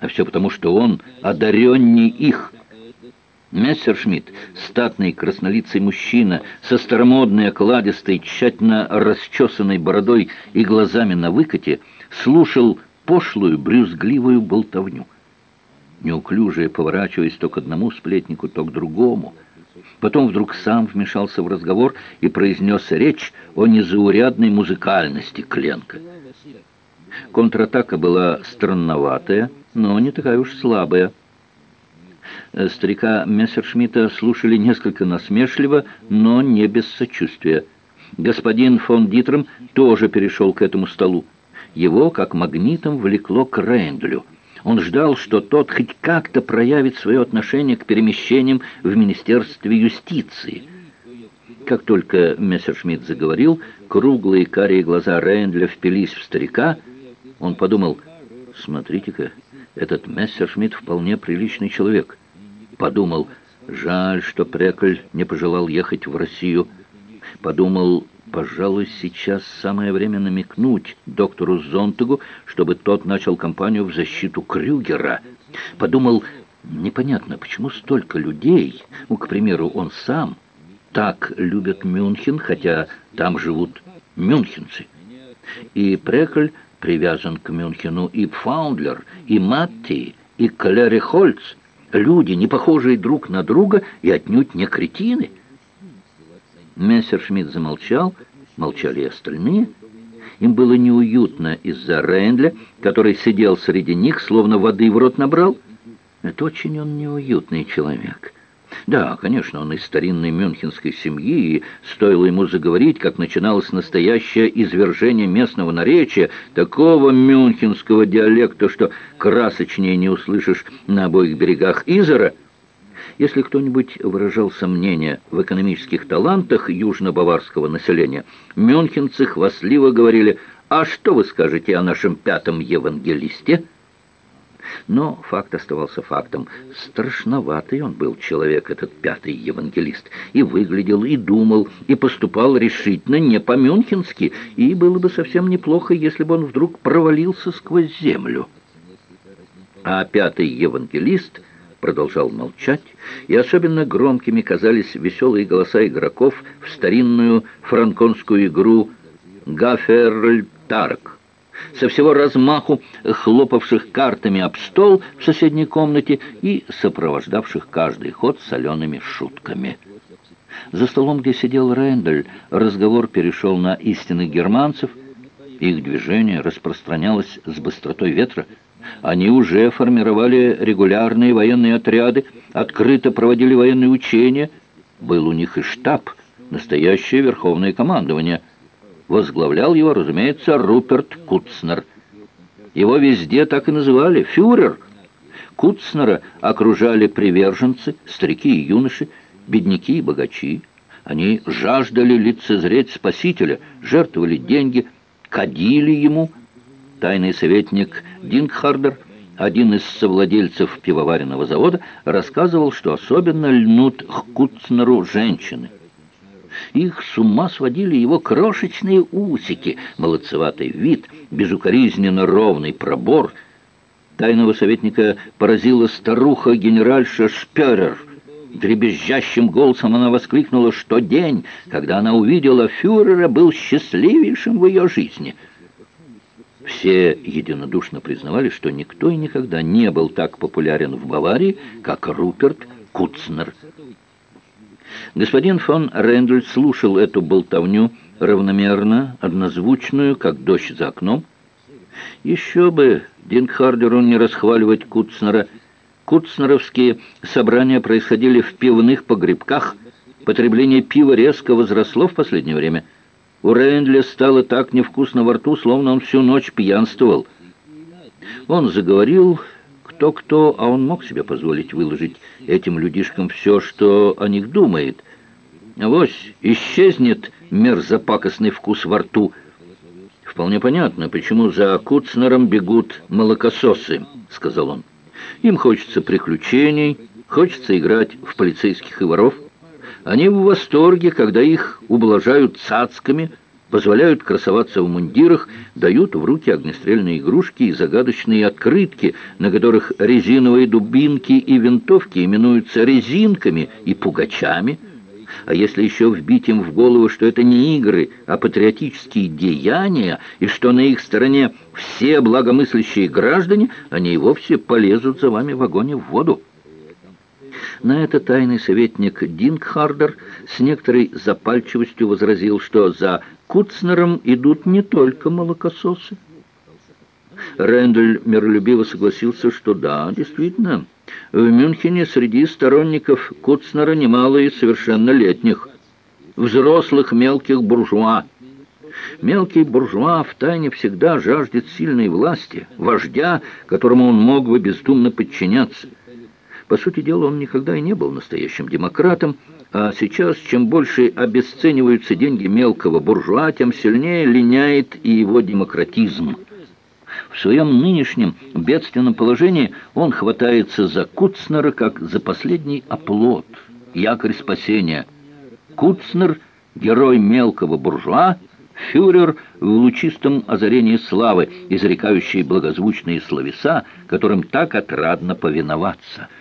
А все потому, что он одаренней их. Мессершмитт, статный краснолицый мужчина, со старомодной, окладистой, тщательно расчесанной бородой и глазами на выкате, слушал пошлую, брюзгливую болтовню. Неуклюже поворачиваясь то к одному сплетнику, то к другому. Потом вдруг сам вмешался в разговор и произнес речь о незаурядной музыкальности Кленка. Контратака была странноватая, но не такая уж слабая. Старика Мессершмитта слушали несколько насмешливо, но не без сочувствия. Господин фон Дитром тоже перешел к этому столу. Его, как магнитом, влекло к Рейндлю. Он ждал, что тот хоть как-то проявит свое отношение к перемещениям в Министерстве юстиции. Как только Мессершмитт заговорил, круглые карие глаза Рейндля впились в старика. Он подумал, смотрите-ка, этот Мессершмитт вполне приличный человек. Подумал, жаль, что Прекль не пожелал ехать в Россию. Подумал, пожалуй, сейчас самое время намекнуть доктору Зонтегу, чтобы тот начал кампанию в защиту Крюгера. Подумал, непонятно, почему столько людей, ну, к примеру, он сам, так любят Мюнхен, хотя там живут мюнхенцы. И Прекль привязан к Мюнхену и Пфаундлер, и Матти, и Клэри Хольц. Люди, не похожие друг на друга и отнюдь не кретины. Мессершмитт замолчал, молчали и остальные. Им было неуютно из-за Рейндля, который сидел среди них, словно воды в рот набрал. Это очень он неуютный человек. Да, конечно, он из старинной мюнхенской семьи, и стоило ему заговорить, как начиналось настоящее извержение местного наречия, такого мюнхенского диалекта, что красочнее не услышишь на обоих берегах Изера. Если кто-нибудь выражал сомнения в экономических талантах южно-баварского населения, мюнхенцы хвастливо говорили «А что вы скажете о нашем пятом евангелисте?» Но факт оставался фактом. Страшноватый он был человек, этот пятый евангелист. И выглядел, и думал, и поступал решительно не по-мюнхенски. И было бы совсем неплохо, если бы он вдруг провалился сквозь землю. А пятый евангелист продолжал молчать, и особенно громкими казались веселые голоса игроков в старинную франконскую игру «Гаферль-Тарк» со всего размаху хлопавших картами об стол в соседней комнате и сопровождавших каждый ход солеными шутками. За столом, где сидел Рэндаль, разговор перешел на истинных германцев. Их движение распространялось с быстротой ветра. Они уже формировали регулярные военные отряды, открыто проводили военные учения. Был у них и штаб, настоящее верховное командование – Возглавлял его, разумеется, Руперт Куцнер. Его везде так и называли – фюрер. Куцнера окружали приверженцы, старики и юноши, бедняки и богачи. Они жаждали лицезреть Спасителя, жертвовали деньги, кадили ему. Тайный советник Дингхардер, один из совладельцев пивоваренного завода, рассказывал, что особенно льнут к Куцнеру женщины – их с ума сводили его крошечные усики, молодцеватый вид, безукоризненно ровный пробор. Тайного советника поразила старуха генеральша Шперер. Дребезжащим голосом она воскликнула, что день, когда она увидела фюрера, был счастливейшим в ее жизни. Все единодушно признавали, что никто и никогда не был так популярен в Баварии, как Руперт Куцнер. Господин фон Рендель слушал эту болтовню равномерно, однозвучную, как дождь за окном. Еще бы Дингхардеру не расхваливать Куцнера. Куцнеровские собрания происходили в пивных погребках. Потребление пива резко возросло в последнее время. У Рейндля стало так невкусно во рту, словно он всю ночь пьянствовал. Он заговорил кто-кто, а он мог себе позволить выложить этим людишкам все, что о них думает. Вось исчезнет мерзопакостный вкус во рту. Вполне понятно, почему за Куцнером бегут молокососы, сказал он. Им хочется приключений, хочется играть в полицейских и воров. Они в восторге, когда их ублажают цацками, позволяют красоваться в мундирах, дают в руки огнестрельные игрушки и загадочные открытки, на которых резиновые дубинки и винтовки именуются резинками и пугачами. А если еще вбить им в голову, что это не игры, а патриотические деяния, и что на их стороне все благомыслящие граждане, они и вовсе полезут за вами в огонь и в воду. На это тайный советник Дингхардер с некоторой запальчивостью возразил, что за Куцнером идут не только молокососы. Рэндаль миролюбиво согласился, что да, действительно, в Мюнхене среди сторонников Куцнера немало и совершеннолетних, взрослых мелких буржуа. Мелкий буржуа втайне всегда жаждет сильной власти, вождя, которому он мог бы бездумно подчиняться. По сути дела, он никогда и не был настоящим демократом, а сейчас, чем больше обесцениваются деньги мелкого буржуа, тем сильнее линяет и его демократизм. В своем нынешнем бедственном положении он хватается за Куцнера как за последний оплот, якорь спасения. Куцнер — герой мелкого буржуа, фюрер в лучистом озарении славы, изрекающий благозвучные словеса, которым так отрадно повиноваться —